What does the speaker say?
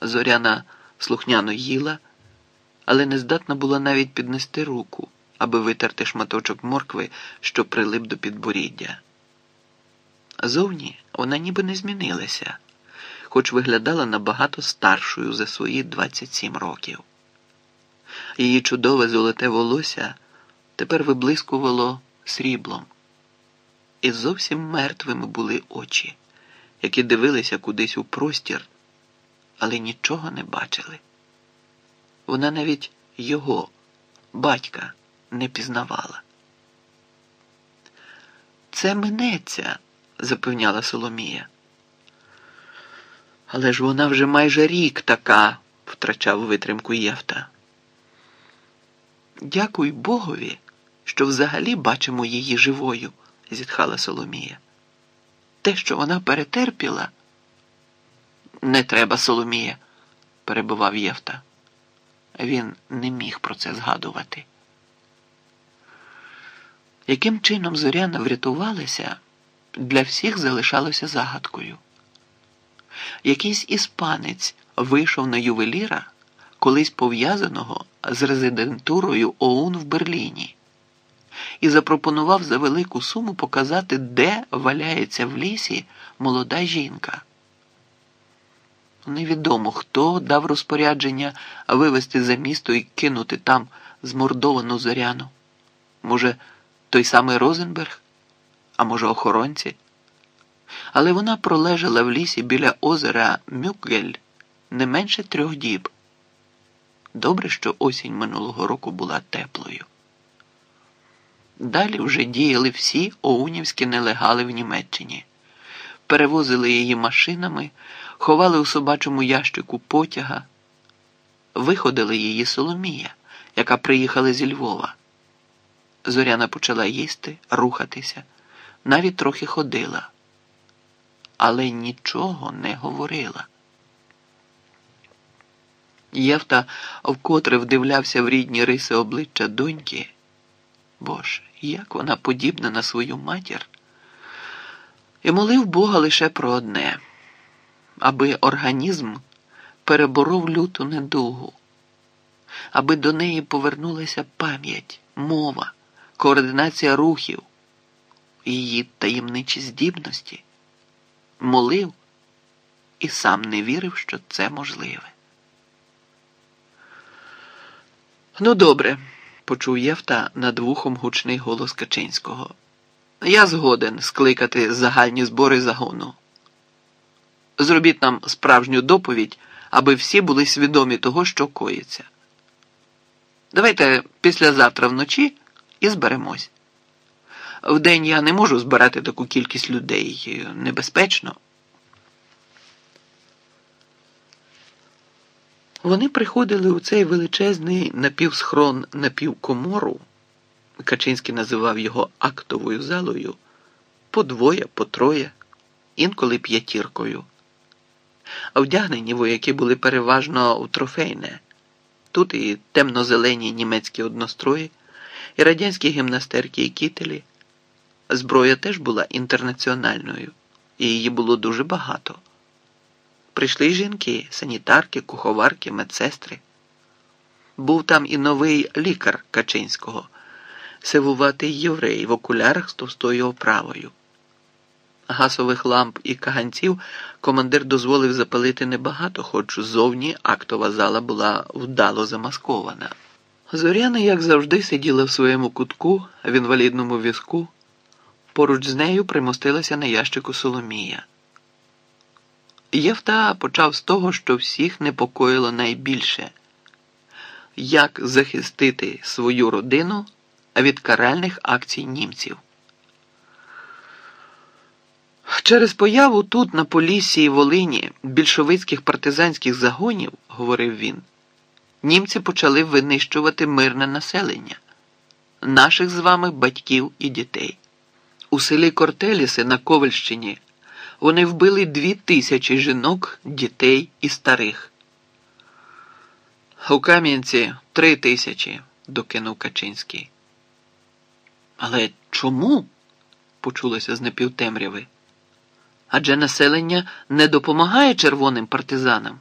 Зоряна слухняно їла, але не здатна була навіть піднести руку, аби витерти шматочок моркви, що прилип до підборіддя. Зовні вона ніби не змінилася, хоч виглядала набагато старшою за свої 27 років. Її чудове золоте волосся тепер виблискувало сріблом, і зовсім мертвими були очі, які дивилися кудись у простір, але нічого не бачили. Вона навіть його, батька, не пізнавала. Це минеться, запевняла Соломія. Але ж вона вже майже рік така, втрачав витримку Євта. Дякуй Богові, що взагалі бачимо її живою, зітхала Соломія. Те, що вона перетерпіла. Не треба, Соломія, перебував Євта. Він не міг про це згадувати. Яким чином Зоряна врятувалася, для всіх залишалося загадкою. Якийсь іспанець вийшов на ювеліра, колись пов'язаного з резидентурою ОУН в Берліні, і запропонував за велику суму показати, де валяється в лісі молода жінка. Невідомо, хто дав розпорядження вивезти за місто і кинути там змордовану зоряну. Може, той самий Розенберг, а може, охоронці. Але вона пролежала в лісі біля озера Мюкгель не менше трьох діб. Добре, що осінь минулого року була теплою. Далі вже діяли всі оунівські нелегали в Німеччині, перевозили її машинами, ховали у собачому ящику потяга, виходили її Соломія, яка приїхала зі Львова. Зоряна почала їсти, рухатися, навіть трохи ходила, але нічого не говорила. Євта вкотре вдивлявся в рідні риси обличчя доньки. Боже, як вона подібна на свою матір, і молив Бога лише про одне, аби організм переборов люту недугу, аби до неї повернулася пам'ять, мова, координація рухів, її таємничі здібності, молив і сам не вірив, що це можливе. Ну, добре, почув Євта над вухом гучний голос Качинського. Я згоден скликати загальні збори загону. Зробіть нам справжню доповідь, аби всі були свідомі того, що коїться. Давайте післязавтра вночі і зберемось. Вдень я не можу збирати таку кількість людей небезпечно. Вони приходили у цей величезний напівсхрон напівкомору, Качинський називав його актовою залою, по двоє, по троє, інколи п'ятіркою. Вдягнені вояки були переважно у трофейне. Тут і темно-зелені німецькі однострої, і радянські гімнастерки і кітелі. Зброя теж була інтернаціональною, і її було дуже багато. Прийшли жінки, санітарки, куховарки, медсестри. Був там і новий лікар Качинського, сивуватий єврей в окулярах з товстою оправою. Гасових ламп і каганців командир дозволив запалити небагато, хоч зовні актова зала була вдало замаскована. Зоряна, як завжди, сиділа в своєму кутку в інвалідному візку. Поруч з нею примостилася на ящику Соломія. Євта почав з того, що всіх непокоїло найбільше як захистити свою родину від каральних акцій німців. Через появу тут, на Поліссі і Волині, більшовицьких партизанських загонів, говорив він, німці почали винищувати мирне населення, наших з вами батьків і дітей. У селі Кортеліси на Ковальщині вони вбили дві тисячі жінок, дітей і старих. У Кам'янці три тисячі, докинув Качинський. Але чому? почулося з напівтемряви. Адже населення не допомагає червоним партизанам.